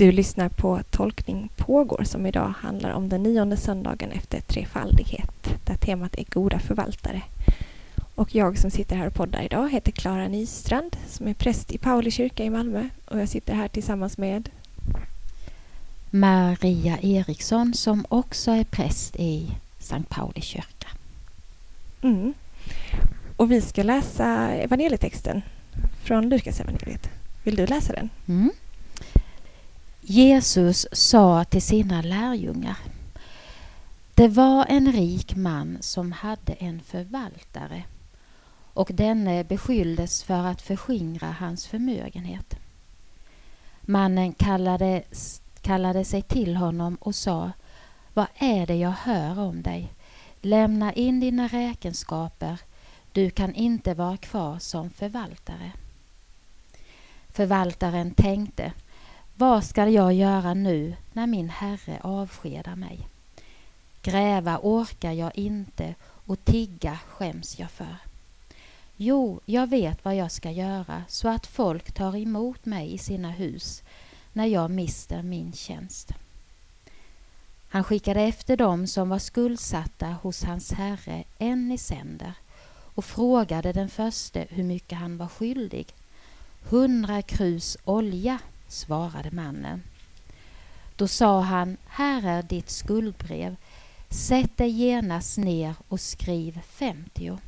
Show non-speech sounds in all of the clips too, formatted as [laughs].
Du lyssnar på Tolkning pågår som idag handlar om den nionde söndagen efter trefaldighet där temat är goda förvaltare. Och jag som sitter här och poddar idag heter Klara Nystrand som är präst i Pauli kyrka i Malmö och jag sitter här tillsammans med Maria Eriksson som också är präst i Sankt Pauli kyrka. Mm. Och vi ska läsa evangelietexten från Lukas evangeliet. Vill du läsa den? Mm. Jesus sa till sina lärjungar Det var en rik man som hade en förvaltare och denne beskylldes för att förskingra hans förmögenhet. Mannen kallade, kallade sig till honom och sa Vad är det jag hör om dig? Lämna in dina räkenskaper. Du kan inte vara kvar som förvaltare. Förvaltaren tänkte vad skall jag göra nu när min herre avskedar mig? Gräva orkar jag inte och tigga skäms jag för. Jo, jag vet vad jag ska göra så att folk tar emot mig i sina hus när jag mister min tjänst. Han skickade efter dem som var skuldsatta hos hans herre en i sänder och frågade den förste hur mycket han var skyldig. Hundra krus olja, svarade mannen. Då sa han, här är ditt skuldbrev. Sätt dig genast ner och skriv femtio.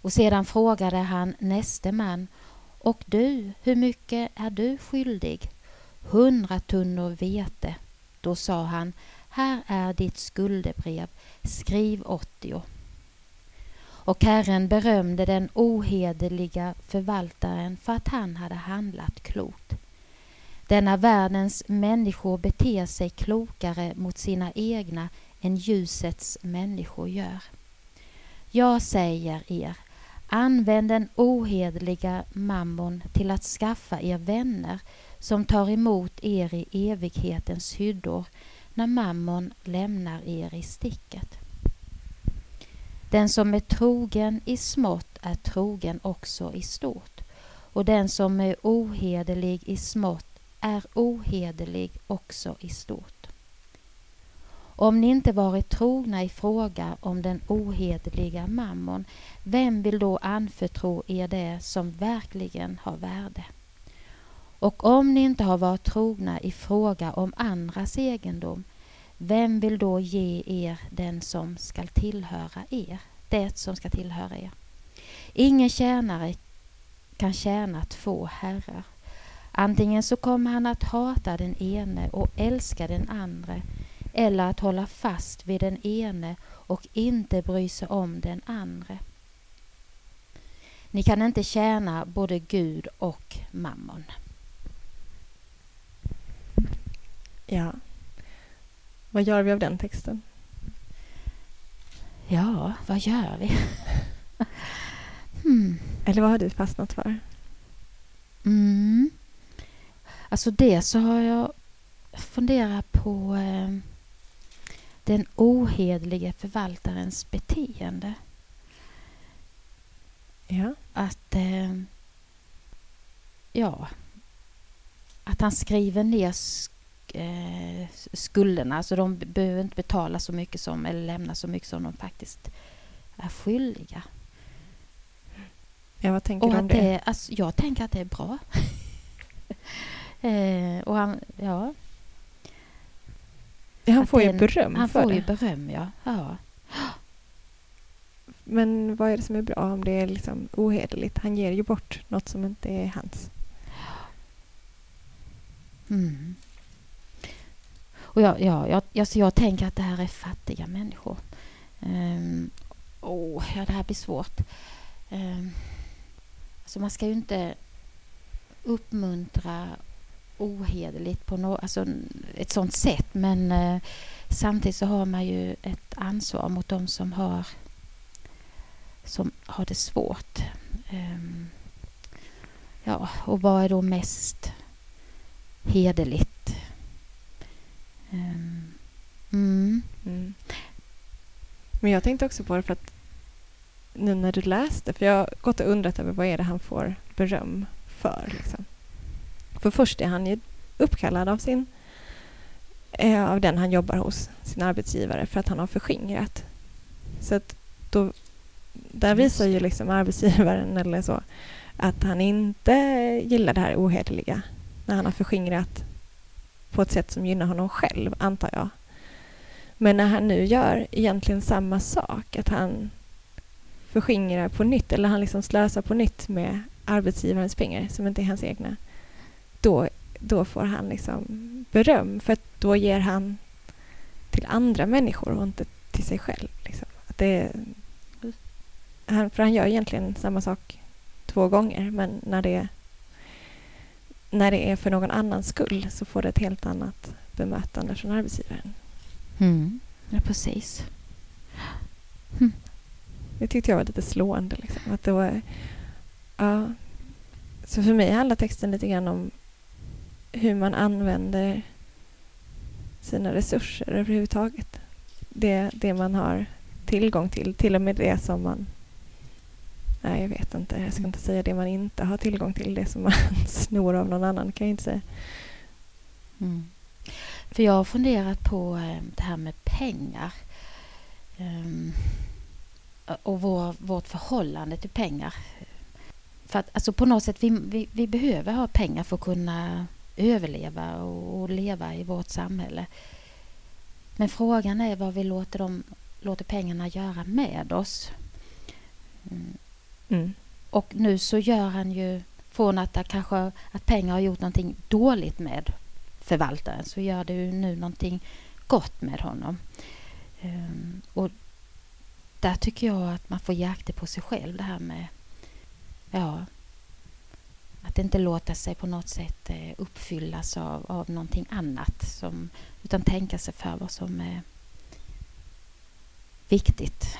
Och sedan frågade han näste man, och du, hur mycket är du skyldig? Hundra tunnor vete. Då sa han, här är ditt skuldebrev, skriv åttio. Och Herren berömde den ohederliga förvaltaren för att han hade handlat klokt. Denna världens människor beter sig klokare mot sina egna än ljusets människor gör. Jag säger er, använd den ohederliga mammon till att skaffa er vänner som tar emot er i evighetens hyddor när mammon lämnar er i sticket. Den som är trogen i smått är trogen också i stort och den som är ohederlig i smått är ohederlig också i stort. Om ni inte varit trogna i fråga om den ohederliga mammon, vem vill då anförtro er det som verkligen har värde? Och om ni inte har varit trogna i fråga om andras egendom, vem vill då ge er den som skall tillhöra er? Det som ska tillhöra er. Ingen tjänare kan tjäna två herrar. Antingen så kommer han att hata den ene och älska den andra eller att hålla fast vid den ene och inte bry sig om den andra. Ni kan inte tjäna både Gud och mammon. Ja. Vad gör vi av den texten? Ja, vad gör vi? [laughs] hmm. Eller vad har du fastnat för? Mm. Alltså det så har jag funderat på eh, den ohedlige förvaltarens beteende. Ja. Att eh, ja, att han skriver ner eh, skulderna. Alltså de behöver inte betala så mycket som, eller lämna så mycket som de faktiskt är skyldiga. Ja, vad tänker och du om det? det alltså, jag tänker att det är bra. [laughs] eh, och han, ja. Han får ju är en- beröm Han för får det. ju beröm, ja. ja. Men vad är det som är bra om det är liksom ohederligt? Han ger ju bort något som inte är hans. Mm. Och jag, ja, jag, alltså jag tänker att det här är fattiga människor. Um, oh, ja, det här blir svårt. Um, alltså man ska ju inte uppmuntra ohederligt på no, alltså ett sånt sätt men uh, samtidigt så har man ju ett ansvar mot de som har som har det svårt. Um, ja, och vad är då mest hederligt? Ehm, mm, Mm. Men jag tänkte också på det för att nu när du läste, för jag har gått och undrat över vad är det han får beröm för. Liksom. För först är han ju uppkallad av sin eh, av den han jobbar hos, sin arbetsgivare, för att han har förskingrat. Så att då, där visar ju liksom arbetsgivaren eller så att han inte gillar det här ohederliga när han har förskingrat på ett sätt som gynnar honom själv, antar jag. Men när han nu gör egentligen samma sak, att han förskingrar på nytt eller han liksom slösar på nytt med arbetsgivarens pengar som inte är hans egna, då, då får han liksom beröm för att då ger han till andra människor och inte till sig själv. Liksom. Att det, han, för han gör egentligen samma sak två gånger men när det, när det är för någon annans skull så får det ett helt annat bemötande från arbetsgivaren. Mm. Ja, precis. Mm. Det tyckte jag var lite slående. Liksom. Att det var, ja. Så för mig handlar texten lite grann om hur man använder sina resurser överhuvudtaget. Det, det man har tillgång till, till och med det som man... Nej, jag vet inte. Jag ska inte säga det man inte har tillgång till. Det som man [laughs] snor av någon annan kan jag inte säga. Mm. För jag har funderat på eh, det här med pengar. Um, och vår, vårt förhållande till pengar. För att alltså på något sätt, vi, vi, vi behöver ha pengar för att kunna överleva och, och, leva i vårt samhälle. Men frågan är vad vi låter, dem, låter pengarna göra med oss. Mm. Mm. Och nu så gör han ju, från att, kanske, att pengar har gjort någonting dåligt med förvaltaren så gör ju nu någonting gott med honom. Um, och där tycker jag att man får jakta på sig själv det här med ja, att inte låta sig på något sätt eh, uppfyllas av, av någonting annat som, utan tänka sig för vad som är viktigt.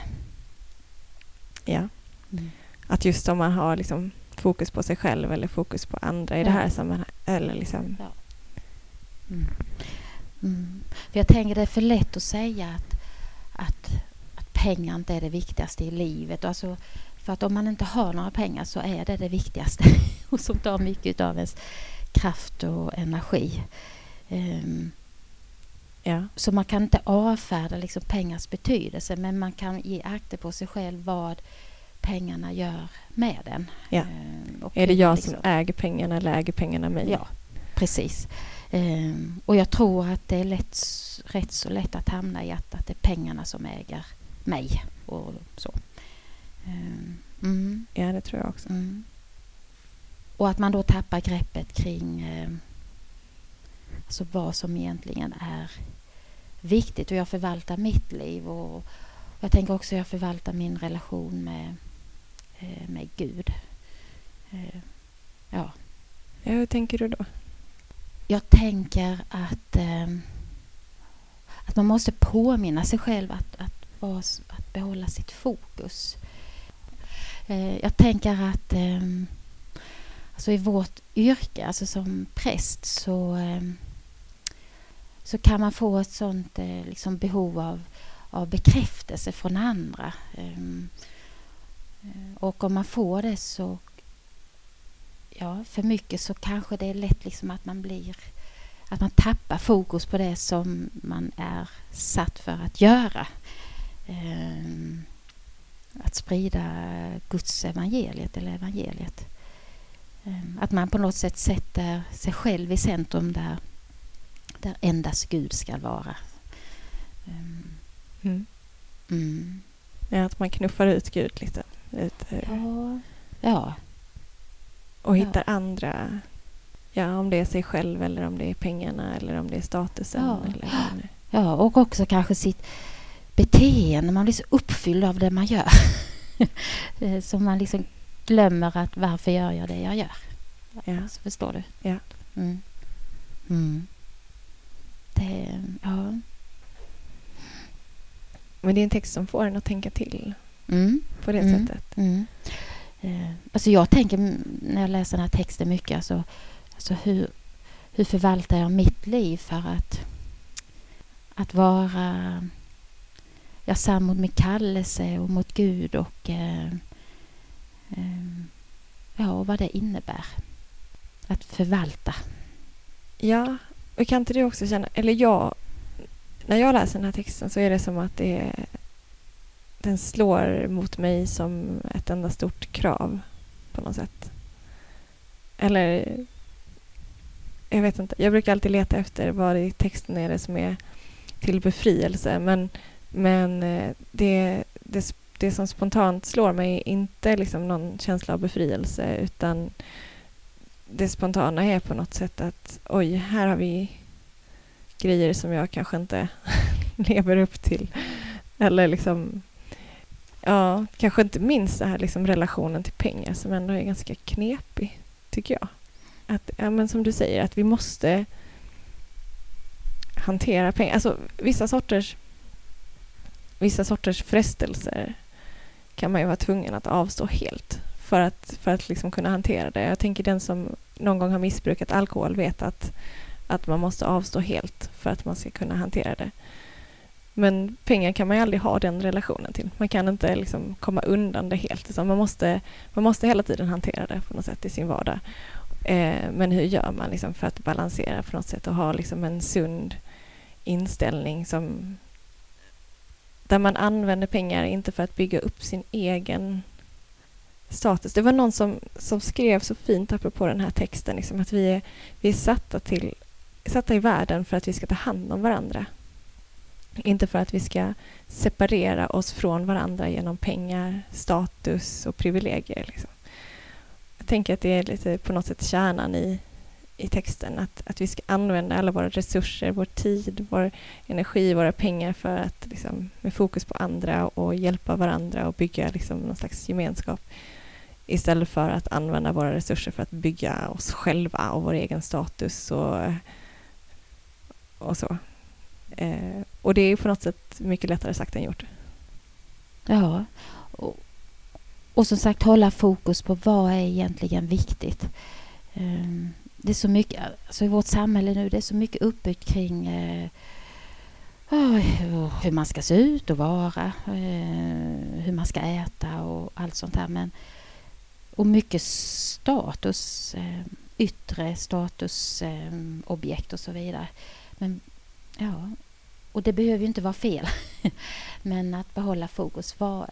Ja. Mm. Att just om man har liksom fokus på sig själv eller fokus på andra i ja. det här sammanhanget. Eller liksom. Ja. Mm. Mm. För jag tänker det är för lätt att säga att, att, att pengar inte är det viktigaste i livet. Alltså, för att om man inte har några pengar så är det det viktigaste [laughs] och som tar mycket av ens kraft och energi. Um, ja. Så man kan inte avfärda liksom pengars betydelse men man kan ge akter på sig själv vad pengarna gör med den. Ja. Um, är det jag liksom, som äger pengarna eller äger pengarna mig? Ja, precis. Um, och jag tror att det är lätt, rätt så lätt att hamna i att, att det är pengarna som äger mig och så. Um, mm. Ja, det tror jag också. Mm. Och att man då tappar greppet kring eh, alltså vad som egentligen är viktigt. Och jag förvaltar mitt liv och jag tänker också att jag förvaltar min relation med, eh, med Gud. Eh, ja. ja. Hur tänker du då? Jag tänker att, eh, att man måste påminna sig själv att, att, vara, att behålla sitt fokus. Eh, jag tänker att eh, alltså i vårt yrke, alltså som präst, så, eh, så kan man få ett sånt eh, liksom behov av, av bekräftelse från andra. Ehm, eh, och om man får det så ja, för mycket så kanske det är lätt liksom att man blir att man tappar fokus på det som man är satt för att göra. Um, att sprida Guds evangeliet eller evangeliet. Um, att man på något sätt sätter sig själv i centrum där, där endast Gud ska vara. Um, mm. Mm. Ja, att man knuffar ut Gud lite. Ut, ja, ja, och hittar ja. andra, ja om det är sig själv eller om det är pengarna eller om det är statusen. Ja, eller ja och också kanske sitt beteende. Man blir så uppfylld av det man gör. [laughs] så man liksom glömmer att varför gör jag det jag gör. Ja. Så förstår du? Ja. Mm. Mm. Det, ja. Men det är en text som får en att tänka till mm. på det mm. sättet. Eh, alltså jag tänker när jag läser den här texten mycket, alltså, alltså hur, hur förvaltar jag mitt liv för att, att vara ja, sann mot min kallelse och mot Gud och eh, eh, ja, och vad det innebär att förvalta? Ja, och kan inte du också känna, eller jag, när jag läser den här texten så är det som att det är, den slår mot mig som ett enda stort krav på något sätt. Eller jag vet inte. Jag brukar alltid leta efter vad i texten är det som är till befrielse. Men, men eh, det, det, det som spontant slår mig är inte liksom någon känsla av befrielse utan det spontana är på något sätt att oj, här har vi grejer som jag kanske inte [laughs] lever upp till. Eller liksom, ja, kanske inte minst det här liksom relationen till pengar som ändå är ganska knepig, tycker jag. Att, ja, men som du säger, att vi måste hantera pengar. Alltså vissa sorters, vissa sorters frestelser kan man ju vara tvungen att avstå helt för att, för att liksom kunna hantera det. Jag tänker den som någon gång har missbrukat alkohol vet att, att man måste avstå helt för att man ska kunna hantera det. Men pengar kan man ju aldrig ha den relationen till. Man kan inte liksom komma undan det helt. Utan man, måste, man måste hela tiden hantera det på något sätt i sin vardag. Eh, men hur gör man liksom för att balansera på något sätt och ha liksom en sund inställning som där man använder pengar inte för att bygga upp sin egen status. Det var någon som, som skrev så fint apropå den här texten, liksom, att vi är, vi är satta, till, satta i världen för att vi ska ta hand om varandra. Inte för att vi ska separera oss från varandra genom pengar, status och privilegier. Liksom. Jag tänker att det är lite på något sätt kärnan i, i texten. Att, att vi ska använda alla våra resurser, vår tid, vår energi, våra pengar för att liksom, med fokus på andra och hjälpa varandra och bygga liksom, någon slags gemenskap istället för att använda våra resurser för att bygga oss själva och vår egen status och, och så. Eh, och det är på något sätt mycket lättare sagt än gjort. Ja, och, och som sagt hålla fokus på vad är egentligen viktigt. Ehm, det är så mycket, alltså i vårt samhälle nu, det är så mycket uppbyggt kring eh, ah, hur man ska se ut och vara, eh, hur man ska äta och allt sånt här. Men, och mycket status, eh, yttre statusobjekt och så vidare. Men, ja, och det behöver ju inte vara fel. [laughs] Men att behålla fokus. Vad,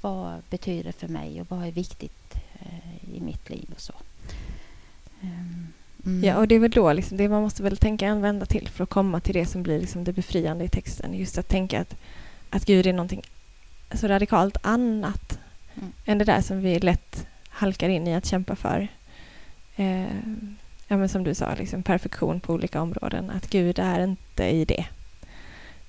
vad betyder det för mig och vad är viktigt i mitt liv och så. Um, Mm. Ja, och det är väl då liksom, det man måste väl tänka använda till för att komma till det som blir liksom det befriande i texten. Just att tänka att, att Gud är någonting så radikalt annat mm. än det där som vi lätt halkar in i att kämpa för. Eh, ja, men som du sa, liksom perfektion på olika områden. Att Gud är inte i det.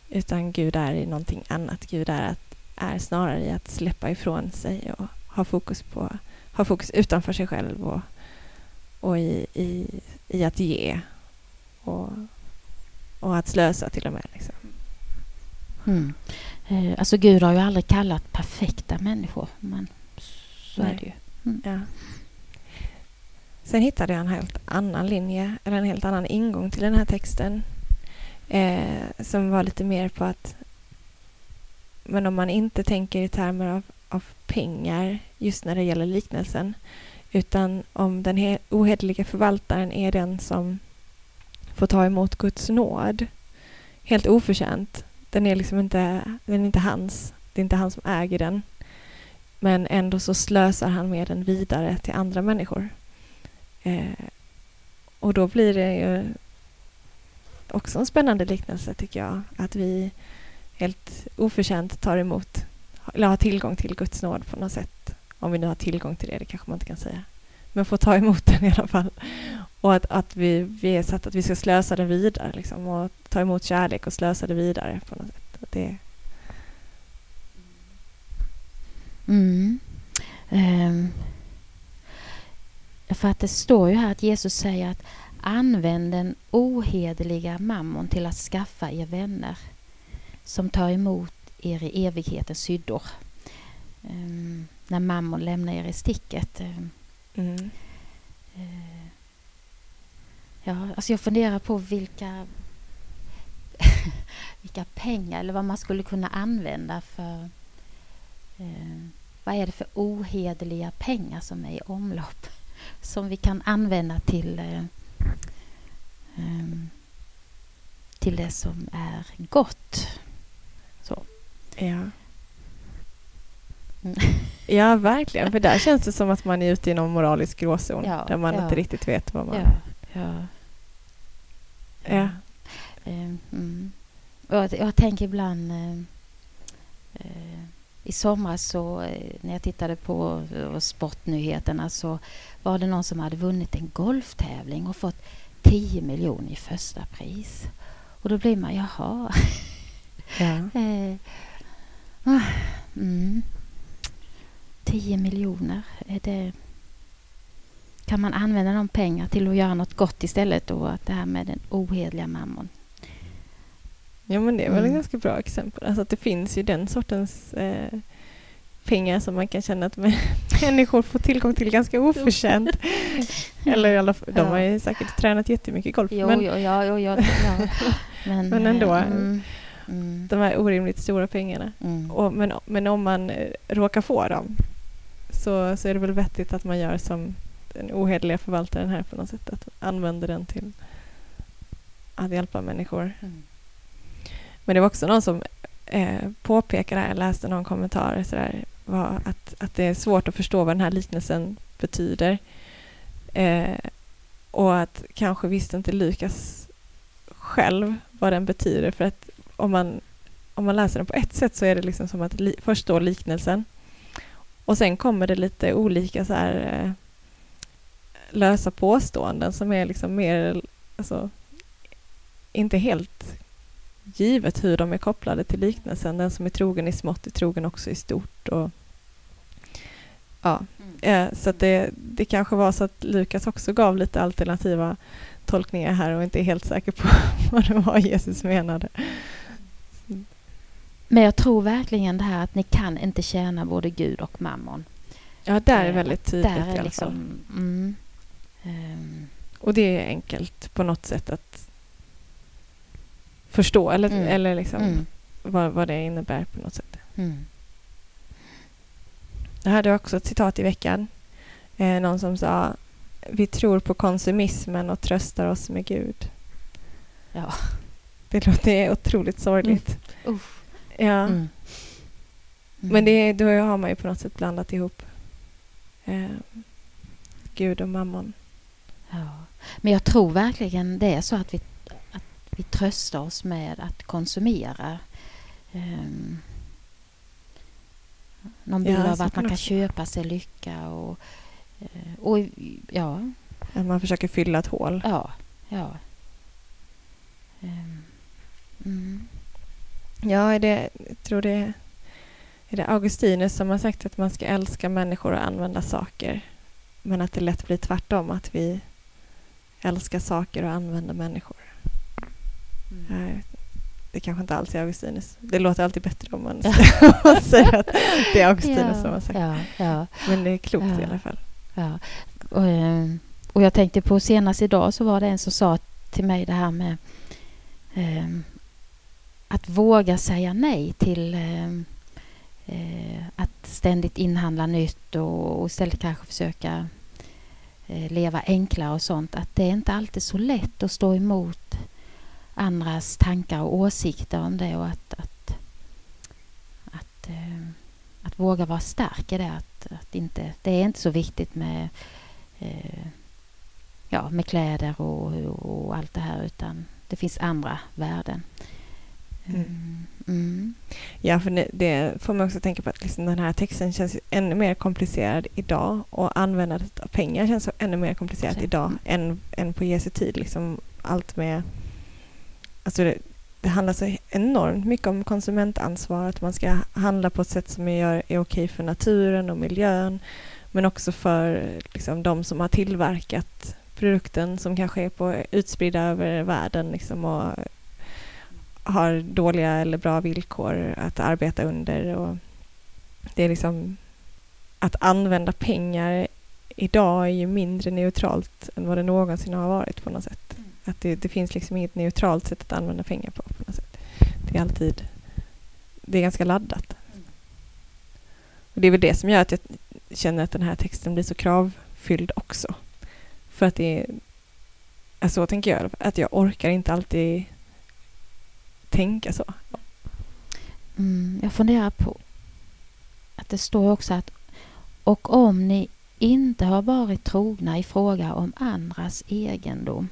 Utan Gud är i någonting annat. Gud är, att, är snarare i att släppa ifrån sig och ha fokus, på, ha fokus utanför sig själv och och i, i, i att ge och, och att slösa till och med. Liksom. Mm. Eh, alltså Gud har ju aldrig kallat perfekta människor, men så Nej. är det ju. Mm. Ja. Sen hittade jag en helt annan linje, eller en helt annan ingång till den här texten eh, som var lite mer på att men om man inte tänker i termer av, av pengar just när det gäller liknelsen utan om den ohederliga förvaltaren är den som får ta emot Guds nåd helt oförtjänt. Den är liksom inte, den är inte hans. Det är inte han som äger den. Men ändå så slösar han med den vidare till andra människor. Eh, och då blir det ju också en spännande liknelse tycker jag. Att vi helt oförtjänt tar emot, eller har tillgång till Guds nåd på något sätt. Om vi nu har tillgång till det, det kanske man inte kan säga. Men får ta emot den i alla fall. Och att, att vi, vi är satt att vi ska slösa den vidare liksom, och ta emot kärlek och slösa det vidare på något sätt. Det... Mm. Um. För att det står ju här att Jesus säger att använd den ohederliga mammon till att skaffa er vänner som tar emot er i evighetens syddor. Um, när mammon lämnar er i sticket. Um, Mm. Eh, ja, alltså jag funderar på vilka, [laughs] vilka pengar eller vad man skulle kunna använda för... Eh, vad är det för ohederliga pengar som är i omlopp? [laughs] Som vi kan använda till... Ehm, till det som är gott. Så. Ja. Mm. [laughs] ja, verkligen. För där känns det som att man är ute i någon moralisk gråzon Ja, där man ja. inte riktigt vet vad man... Ja, ja. Ja. Ehm, mm. Jag, jag tänker ibland eh, eh, i somras så eh, när jag tittade på eh, sportnyheterna så var det någon som hade vunnit en golftävling och fått 10 miljoner i första pris. Och då blir man, jaha. Ja. [laughs] Eh, ah, mm. 10 miljoner, är det... Kan man använda de pengar till att göra något gott istället och att det här med den ohederliga mammon? ja, men det är väl ett Mm. ganska bra exempel. Alltså att det finns ju den sortens eh, pengar som man kan känna att människor får tillgång till ganska oförtjänt. [laughs] Eller i alla fall, de har ju säkert tränat jättemycket golf. Jo, men jo, ja, jo, ja, ja. [laughs] Men, Men ändå. eh, Mm, mm, de här orimligt stora pengarna. mm. Och, men, men om man eh, råkar få dem så, så är det väl vettigt att man gör som den ohederliga förvaltaren här på något sätt. Att använda den till att hjälpa människor. Mm. Men det var också någon som eh, påpekade, jag läste någon kommentar, så vad, att, att det är svårt att förstå vad den här liknelsen betyder. Eh, och att kanske visste inte Lukas själv vad den betyder. För att om man, om man läser den på ett sätt så är det liksom som att li, först står liknelsen och sen kommer det lite olika så här, eh, lösa påståenden som är liksom mer, alltså, inte helt givet hur de är kopplade till liknelsen. Den som är trogen i smått är trogen också i stort. Och, ja, Mm. eh, så att det, det kanske var så att Lukas också gav lite alternativa tolkningar här och inte är helt säker på [laughs] vad det var Jesus menade. Men jag tror verkligen det här att ni kan inte tjäna både Gud och mammon. Ja, där är Eh, väldigt tydligt Där i är alla fall. liksom... Mm, ehm, Och det är enkelt på något sätt att förstå eller, Mm. eller liksom mm, vad, vad det innebär på något sätt. Mm. Jag hade också ett citat i veckan. Eh, någon som sa Vi tror på konsumismen och tröstar oss med Gud. Ja. Det låter otroligt sorgligt. Uff. Ja. Mm. Mm. Men det, då har man ju på något sätt blandat ihop eh, Gud och mammon. Ja. Men jag tror verkligen det är så att vi, att vi tröstar oss med att konsumera. Um, någon bild Ja, av att man kan köpa sig lycka och, eh, och ja, Att man försöker fylla ett hål. ja, ja. Ehm, mm. Ja, är det, jag tror det är, det Augustinus som har sagt att man ska älska människor och använda saker. Men att det lätt blir tvärtom, att vi älskar saker och använder människor. Nej, Det kanske inte alls är Augustinus. Det låter alltid bättre om man Ja. säger att det är Augustinus som har sagt ja, ja, Men det är klokt i Ja. alla fall. ja. Och, ehm, och jag tänkte på senast idag så var det en som sa till mig det här med ehm, att våga säga nej till ehm, eh, att ständigt inhandla nytt och, och istället kanske försöka eh, leva enklare och sånt. Att det är inte alltid så lätt att stå emot andras tankar och åsikter om det och att, att, att, eh, att våga vara stark i det. Att, att inte, det är inte så viktigt med, eh, ja, med kläder och, och allt det här utan det finns andra värden. Mm. Mm. Mm. Ja, för det, får man också tänka på att liksom den här texten känns ännu mer komplicerad idag och användandet av pengar känns ännu mer komplicerat idag Mm. än, än på Jesu tid. Liksom allt med... Alltså det, det handlar så enormt mycket om konsumentansvar, att man ska handla på ett sätt som är okej för naturen och miljön men också för liksom, de som har tillverkat produkten som kanske är på, utspridda över världen liksom, och har dåliga eller bra villkor att arbeta under. Och det är liksom att använda pengar idag är ju mindre neutralt än vad det någonsin har varit på något sätt. Att det, det finns liksom inget neutralt sätt att använda pengar på. på något sätt. Det är alltid det är ganska laddat. Och det är väl det som gör att jag känner att den här texten blir så kravfylld också. För att det är, Så tänker jag, att jag orkar inte alltid tänka så. Mm, jag funderar på att det står också att och om ni inte har varit trogna i fråga om andras egendom,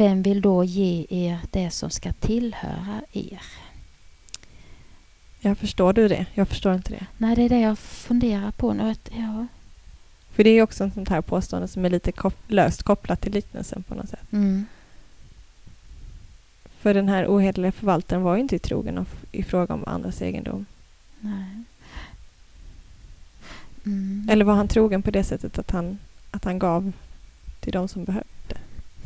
vem vill då ge er det som ska tillhöra er? Jag förstår du det? Jag förstår inte det. Nej, det är det jag funderar på nu. Ja. För det är också ett sånt här påstående som är lite kop löst kopplat till liknelsen på något sätt. Mm. För den här ohederliga förvaltaren var ju inte trogen i fråga om andras egendom. Nej. Mm. Eller var han trogen på det sättet att han, att han gav till de som behövde?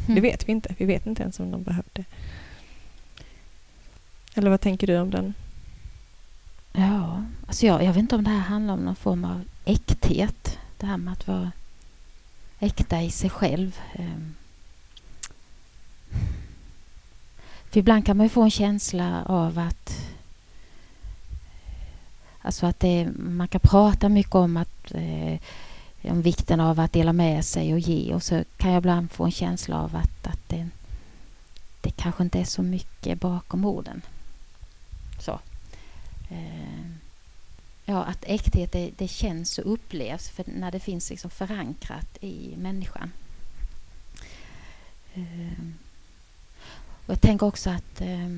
Mm. Det vet vi inte. Vi vet inte ens om de behövde. Eller vad tänker du om den? Ja, alltså jag, jag vet inte om det här handlar om någon form av äkthet. Det här med att vara äkta i sig själv. Ehm. För ibland kan man ju få en känsla av att Alltså att det, man kan prata mycket om, att, eh, om vikten av att dela med sig och ge och så kan jag ibland få en känsla av att, att det, det kanske inte är så mycket bakom orden. Så. Eh, ja, att äkthet det, det känns och upplevs för när det finns liksom förankrat i människan. Eh, och jag tänker också att eh,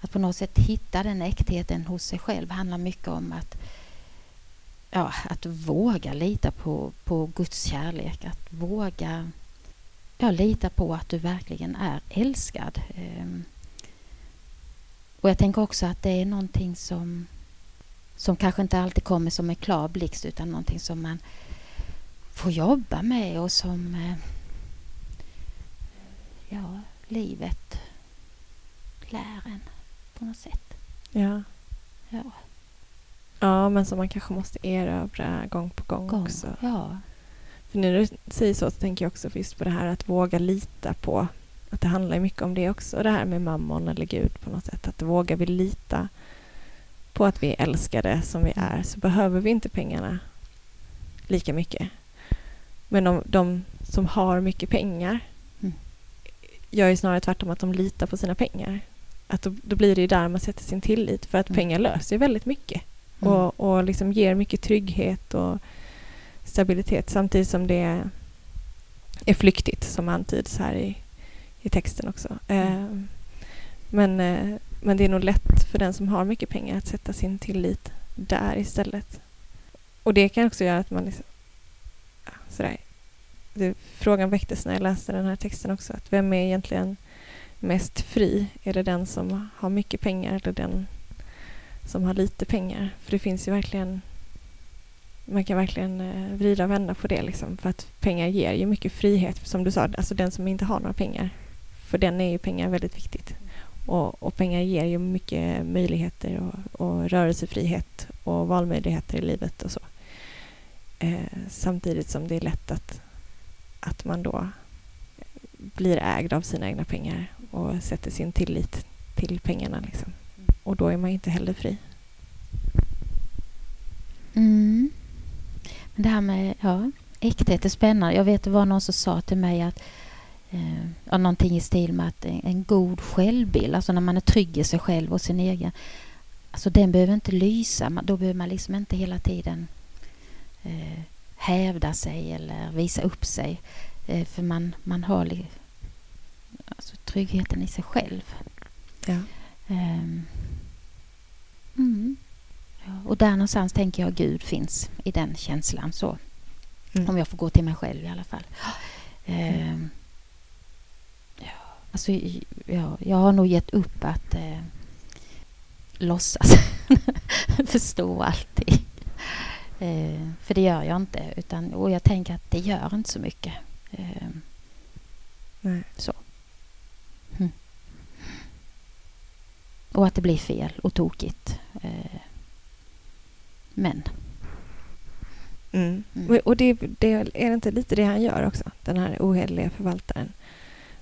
att på något sätt hitta den äktheten hos sig själv handlar mycket om att, ja, att våga lita på, på Guds kärlek. Att våga ja, lita på att du verkligen är älskad. Ehm, och jag tänker också att det är någonting som, som kanske inte alltid kommer som en klar blixt utan någonting som man får jobba med och som eh, ja, livet lär en på något sätt. Ja. Ja. Ja, men som man kanske måste erövra gång på gång, Gång. också. Ja. För när du säger så, så tänker jag också just på det här att våga lita på att det handlar mycket om det också, det här med mammon eller Gud på något sätt. Att vågar vi lita på att vi är älskade som vi är så behöver vi inte pengarna lika mycket. Men de, de som har mycket pengar Mm. gör ju snarare tvärtom att de litar på sina pengar. Att då, då blir det ju där man sätter sin tillit för att Mm. pengar löser ju väldigt mycket Mm. och, och liksom ger mycket trygghet och stabilitet samtidigt som det är flyktigt som antyds här i, i texten också. Mm. Eh, men, eh, men det är nog lätt för den som har mycket pengar att sätta sin tillit där istället. Och det kan också göra att man liksom, ja, sådär, det, frågan väcktes när jag läste den här texten också, att vem är egentligen mest fri? Är det den som har mycket pengar eller den som har lite pengar? För det finns ju verkligen man kan verkligen eh, vrida och vända på det liksom, för att pengar ger ju mycket frihet. Som du sa, alltså den som inte har några pengar, för den är ju pengar väldigt viktigt. Och, och pengar ger ju mycket möjligheter och, och rörelsefrihet och valmöjligheter i livet och så. Eh, samtidigt som det är lätt att, att man då blir ägd av sina egna pengar och sätter sin tillit till pengarna. Liksom. Och då är man inte heller fri. Mm. Men det här med ja, äkthet är spännande. Jag vet det var någon som sa till mig att eh, ja, någonting i stil med att en, en god självbild, alltså när man är trygg i sig själv och sin egen, alltså den behöver inte lysa. Då behöver man liksom inte hela tiden eh, hävda sig eller visa upp sig. Eh, för man, man har alltså, tryggheten i sig själv. Ja. Ehm. Mm. Ja, och där någonstans tänker jag Gud finns i den känslan. så Mm. Om jag får gå till mig själv i alla fall. Ja, alltså, ja, jag har nog gett upp att eh, låtsas [laughs] förstå allting. Eh, för det gör jag inte. Utan, och jag tänker att det gör inte så mycket. Nej. Så. Mm. Och att det blir fel och tokigt. Eh, men. Mm. Mm. Och- det, det är det inte lite det han gör också, den här ohederliga förvaltaren.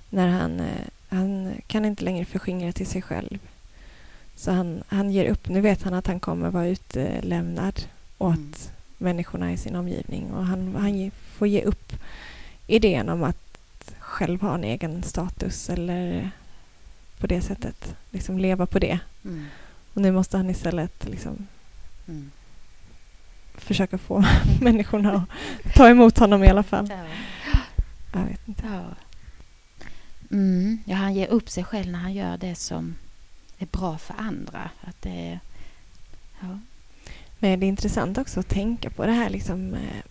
När han, eh, han kan inte längre förskingra till sig själv. Så han, han ger upp. Nu vet han att han kommer vara utlämnad åt Mm. människorna i sin omgivning. Och han, han får ge upp idén om att, själv ha en egen status eller på det sättet liksom leva på det. Mm. Och nu måste han istället liksom Mm. försöka få [laughs] människorna att ta emot honom i alla fall. Ja. Jag vet inte. Ja. Mm. ja, han ger upp sig själv när han gör det som är bra för andra. Att det är, ja. Men det är intressant också att tänka på det här liksom eh,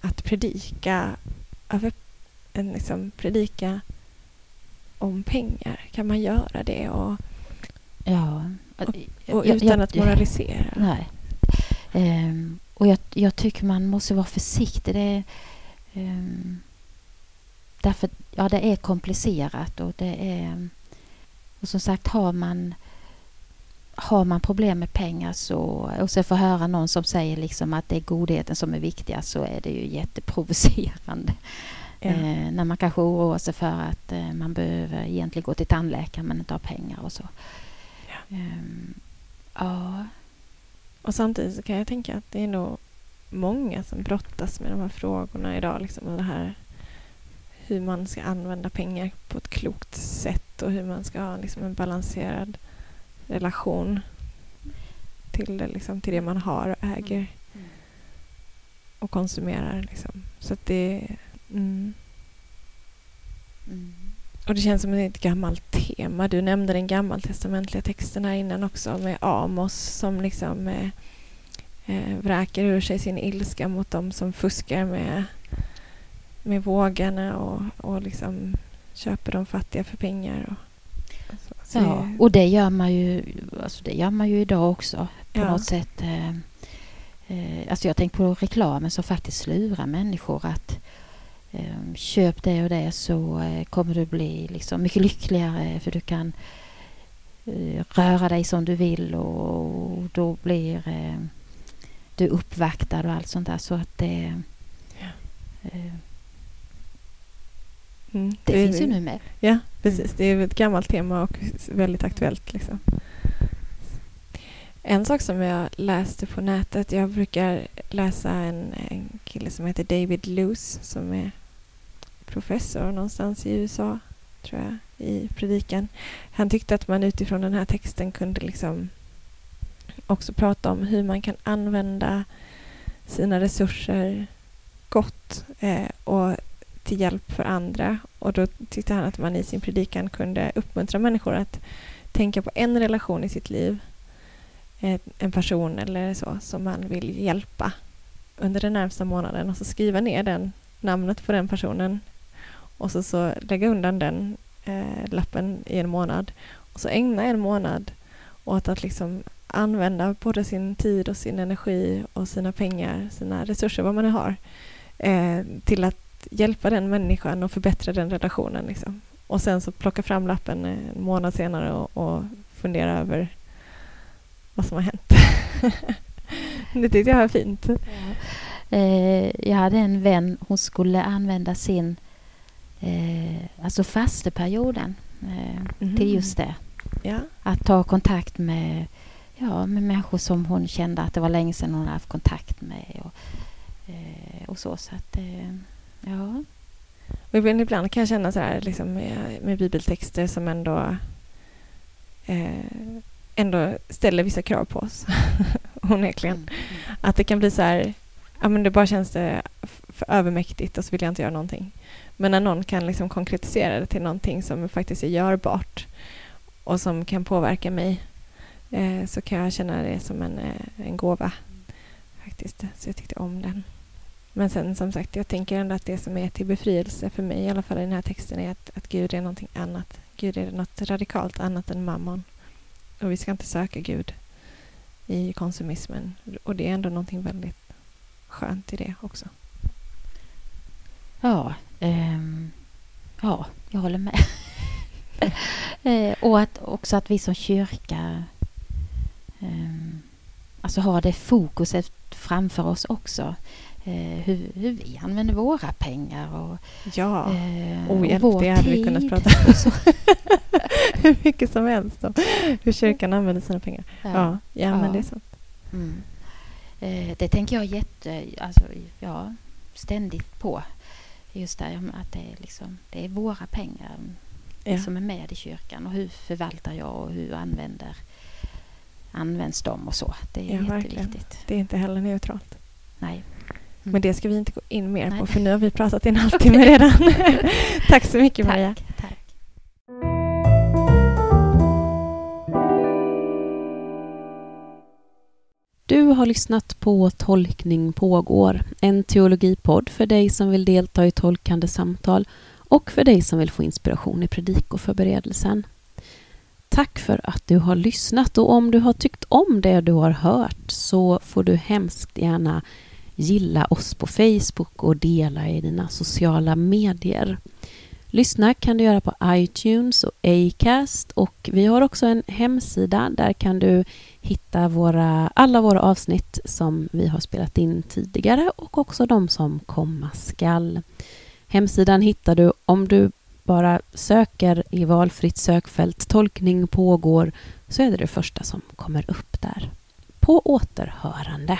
att predika över, en liksom predika om pengar. Kan man göra det och, ja. och Jag- utan jag- att moralisera? Nej. Ehm, och jag, jag tycker man måste vara försiktig. Det ehm, därför, ja, det är komplicerat och det är... Och som sagt, har man, har man problem med pengar så, och så får höra någon som säger liksom att det är godheten som är viktigast så är det ju jätteprovocerande. Ja. Eh, när man kanske oroar sig för att eh, man behöver egentligen gå till tandläkaren men inte har pengar och så. Ja. Ehm, ja. Och samtidigt så kan jag tänka att det är nog många som brottas med de här frågorna idag. Liksom, och det här hur man ska använda pengar på ett klokt sätt och hur man ska ha liksom, en balanserad relation till det, liksom, till det man har och äger och konsumerar. Liksom. Så att det... Mm. Mm. Och det känns som ett gammalt tema. Du nämnde den gammaltestamentliga texten här innan också med Amos som liksom eh, eh, vräker ur sig sin ilska mot dem som fuskar med, med vågarna och, och liksom köper de fattiga för pengar. Och, och så. Så Ja, och det gör man ju, alltså det gör man ju idag också på Ja. något sätt. Eh, eh, alltså jag tänker på reklamen som faktiskt lurar människor att köp det och det så eh, kommer du bli liksom mycket lyckligare för du kan eh, röra dig som du vill och då blir eh, du uppvaktad och allt sånt där så att det Ja. eh, Mm, det är- finns ju nu med. Ja, precis. Det är ett gammalt tema och väldigt aktuellt. Liksom. En sak som jag läste på nätet, jag brukar läsa en, en kille som heter David Luce som är professor någonstans i USA, tror jag, i predikan. Han tyckte att man utifrån den här texten kunde liksom också prata om hur man kan använda sina resurser gott eh, och till hjälp för andra. Och då tyckte han att man i sin predikan kunde uppmuntra människor att tänka på en relation i sitt liv, eh, en person eller så, som man vill hjälpa under den närmsta månaden och så skriva ner den, namnet på den personen och så, så lägga undan den eh, lappen i en månad och så ägna en månad åt att liksom använda både sin tid och sin energi och sina pengar, sina resurser, vad man nu har, eh, till att hjälpa den människan och förbättra den relationen. Liksom. Och sen så plocka fram lappen eh, en månad senare och, och fundera över vad som har hänt. [laughs] det tyckte jag var fint. Eh, jag hade en vän, hon skulle använda sin eh, alltså fasteperioden eh, Mhm. till just det. Ja, Att ta kontakt med, ja, med människor som hon kände att det var länge sedan hon haft kontakt med. Och, eh, och så. så att, eh, ja. och ibland, ibland kan jag känna så här liksom med, med bibeltexter som ändå eh, ändå ställer vissa krav på oss. [laughs] Onekligen. Mm, Att det kan bli så här, ja men det bara känns det för övermäktigt och så vill jag inte göra någonting. Men när någon kan liksom konkretisera det till någonting som faktiskt är görbart och som kan påverka mig eh, så kan jag känna det som en, eh, en gåva faktiskt. Så jag tyckte om den. Men sen som sagt, jag tänker ändå att det som är till befrielse för mig i alla fall i den här texten är att, att Gud är någonting annat. Gud är något radikalt annat än mammon. Och vi ska inte söka Gud i konsumismen. Och det är ändå någonting väldigt skönt i det också. Ja, ehm, ja, jag håller med. [laughs] eh, och att också att vi som kyrka ehm, alltså har det fokuset framför oss också. Eh, hur, hur vi använder våra pengar och, Ja, eh, oh, och hjälp, vår det hade vi tid. kunnat prata så. [laughs] hur mycket som helst om hur kyrkan använder sina pengar. Ja, ja, Ja. men det är sant. Mm. Eh, det tänker jag jätte, alltså, ja, ständigt på. Just det, att det är, liksom, det är våra pengar Ja. som är med i kyrkan och hur förvaltar jag och hur använder, används de och så. Det är Ja, verkligen. jätteviktigt. Det är inte heller neutralt. Nej. Mm. Men det ska vi inte gå in mer Nej. på för nu har vi pratat i en [laughs] halvtimme redan. [laughs] Tack så mycket Maria. Tack, tack. Har lyssnat på Tolkning pågår, en teologipodd för dig som vill delta i tolkande samtal och för dig som vill få inspiration i predikoförberedelsen. Tack för att du har lyssnat och om du har tyckt om det du har hört så får du hemskt gärna gilla oss på Facebook och dela i dina sociala medier. Lyssna kan du göra på iTunes och Acast och vi har också en hemsida. Där kan du hitta våra, alla våra avsnitt som vi har spelat in tidigare och också de som komma skall. Hemsidan hittar du om du bara söker i valfritt sökfält tolkning pågår så är det det första som kommer upp där. På återhörande.